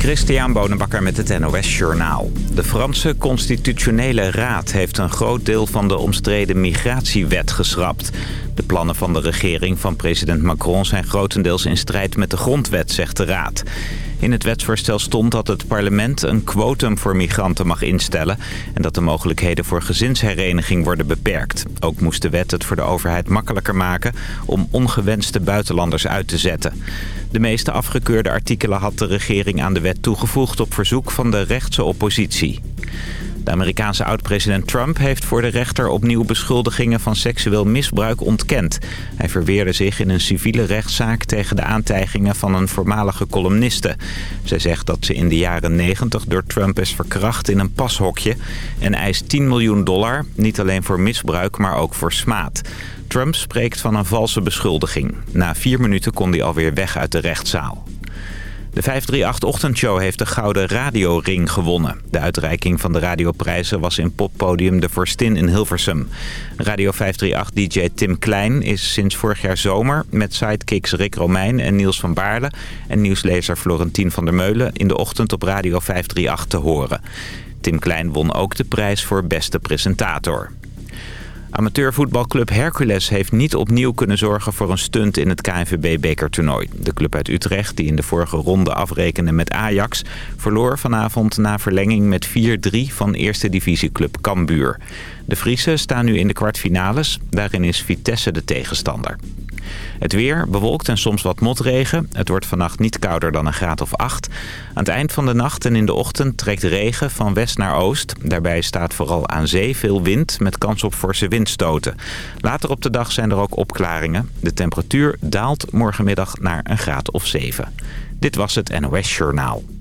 Christian Bonenbakker met het NOS Journaal. De Franse Constitutionele Raad heeft een groot deel van de omstreden migratiewet geschrapt. De plannen van de regering van president Macron zijn grotendeels in strijd met de grondwet, zegt de Raad. In het wetsvoorstel stond dat het parlement een quotum voor migranten mag instellen... en dat de mogelijkheden voor gezinshereniging worden beperkt. Ook moest de wet het voor de overheid makkelijker maken om ongewenste buitenlanders uit te zetten. De meeste afgekeurde artikelen had de regering aan de wet toegevoegd op verzoek van de rechtse oppositie. De Amerikaanse oud-president Trump heeft voor de rechter opnieuw beschuldigingen van seksueel misbruik ontkend. Hij verweerde zich in een civiele rechtszaak tegen de aantijgingen van een voormalige columniste. Zij zegt dat ze in de jaren 90 door Trump is verkracht in een pashokje en eist 10 miljoen dollar, niet alleen voor misbruik maar ook voor smaad. Trump spreekt van een valse beschuldiging. Na vier minuten kon hij alweer weg uit de rechtszaal. De 538-ochtendshow heeft de Gouden Radioring gewonnen. De uitreiking van de radioprijzen was in poppodium De Vorstin in Hilversum. Radio 538-dj Tim Klein is sinds vorig jaar zomer... met sidekicks Rick Romein en Niels van Baarle... en nieuwslezer Florentien van der Meulen... in de ochtend op Radio 538 te horen. Tim Klein won ook de prijs voor beste presentator. Amateurvoetbalclub Hercules heeft niet opnieuw kunnen zorgen voor een stunt in het KNVB-bekertoernooi. De club uit Utrecht, die in de vorige ronde afrekende met Ajax... verloor vanavond na verlenging met 4-3 van eerste divisieclub Cambuur. De Friese staan nu in de kwartfinales. Daarin is Vitesse de tegenstander. Het weer bewolkt en soms wat motregen. Het wordt vannacht niet kouder dan een graad of 8. Aan het eind van de nacht en in de ochtend trekt regen van west naar oost. Daarbij staat vooral aan zee veel wind met kans op forse windstoten. Later op de dag zijn er ook opklaringen. De temperatuur daalt morgenmiddag naar een graad of 7. Dit was het NOS Journaal.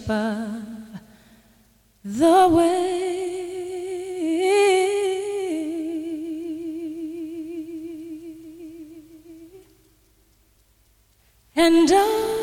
Step of the way. And I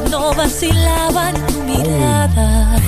no vacilaba tu mirada.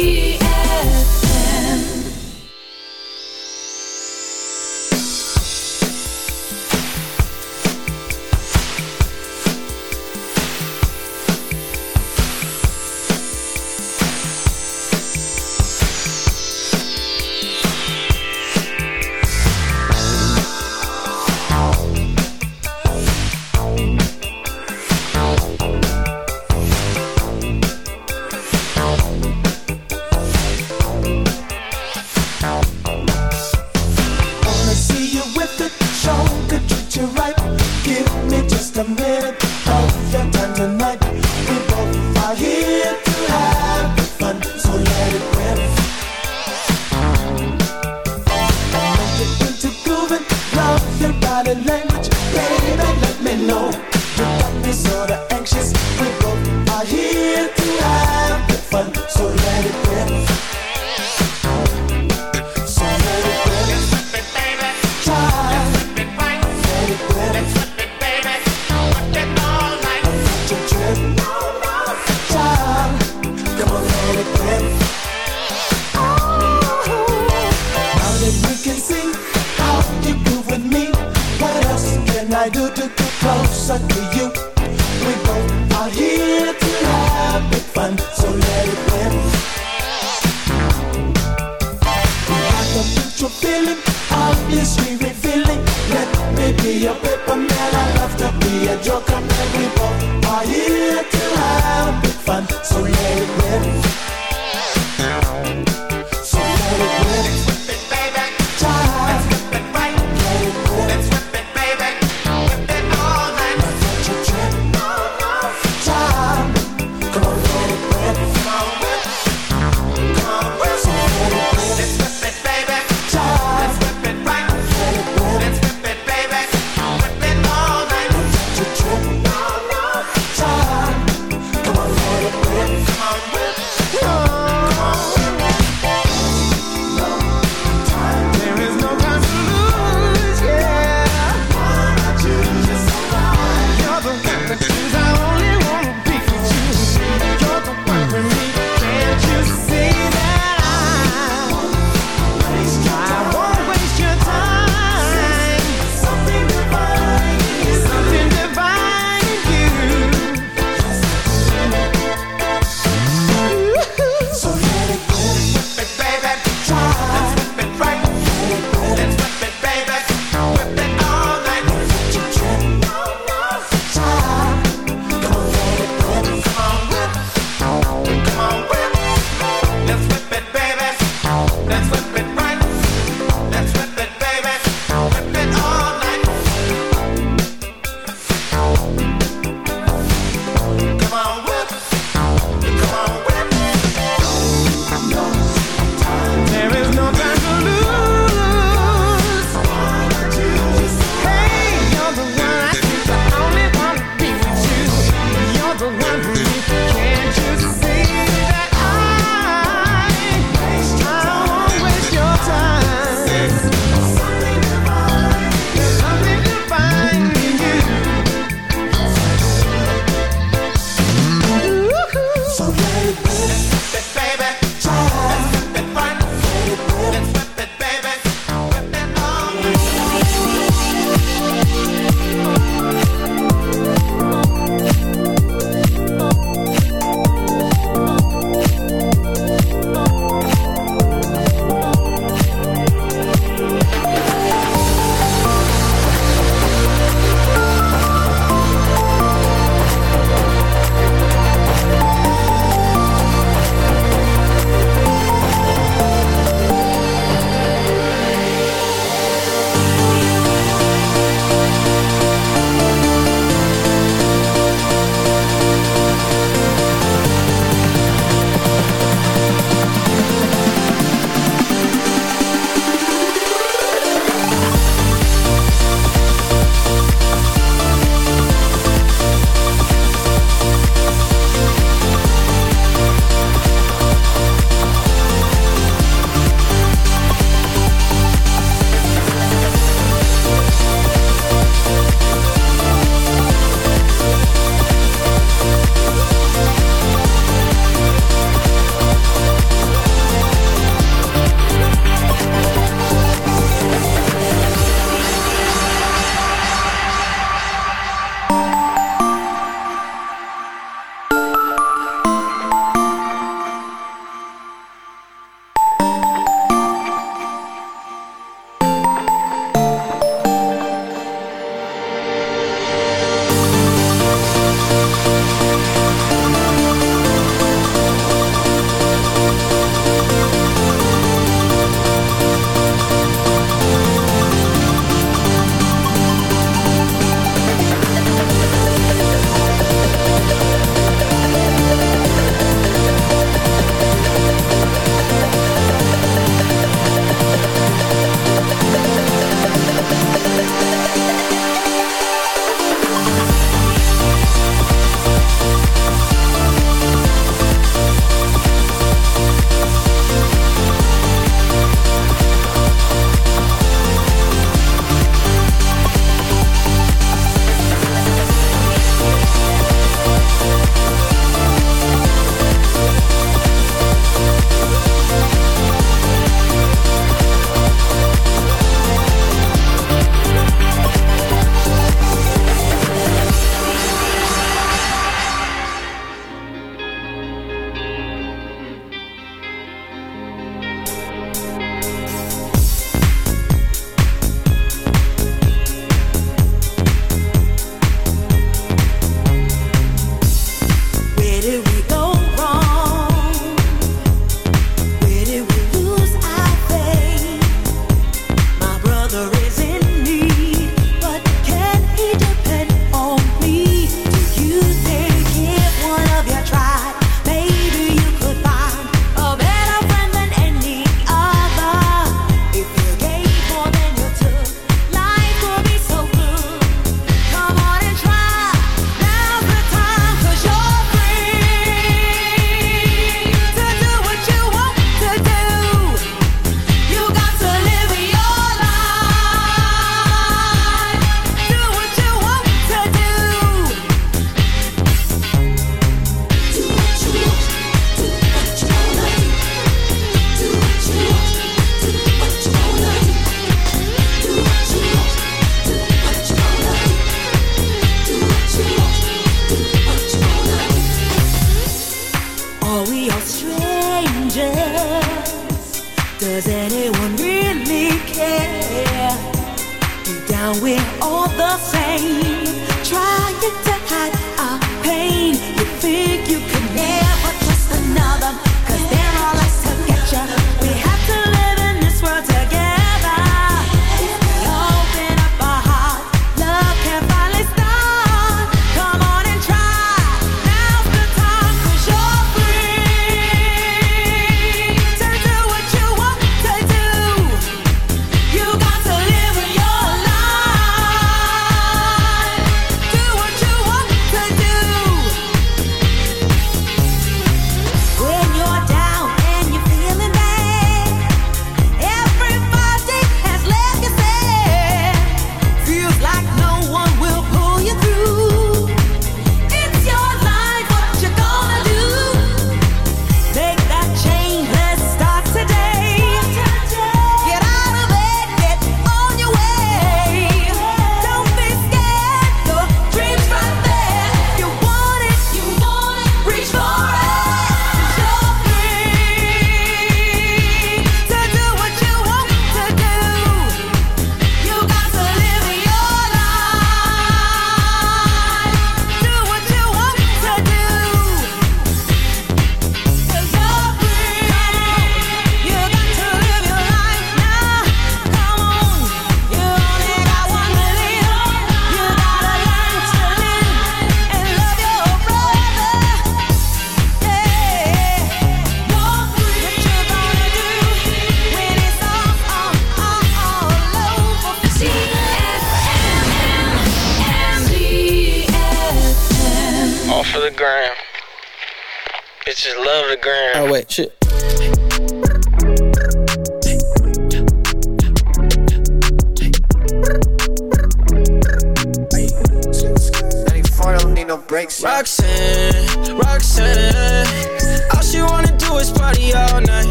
language, baby, let me know. You got me sorta anxious. We both are here to have fun, so let it rip. sucker you. We both are here to have big fun, so let it win. I a mutual feeling, obviously revealing. Let me be your paper man. I love to be a joker man. We both are here to have big fun, so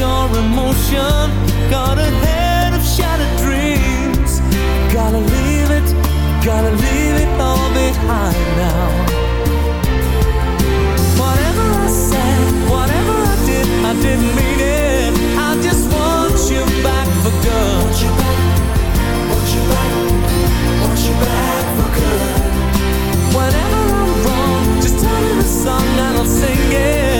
your emotion. Got a head of shattered dreams. Gotta leave it, gotta leave it all behind now. Whatever I said, whatever I did, I didn't mean it. I just want you back for good. Want you back, want you back, want you back for good. Whatever I'm wrong, just turn me the song and I'll sing it.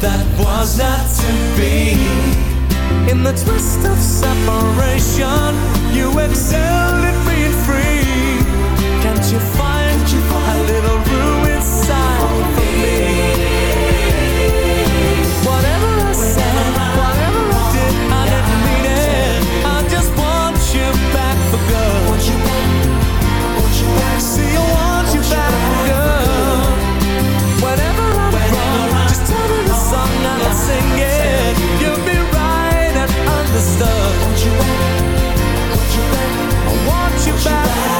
that was not to be. In the twist of separation, you excelled at being free. Can't you find, Can't you find a little room inside? back.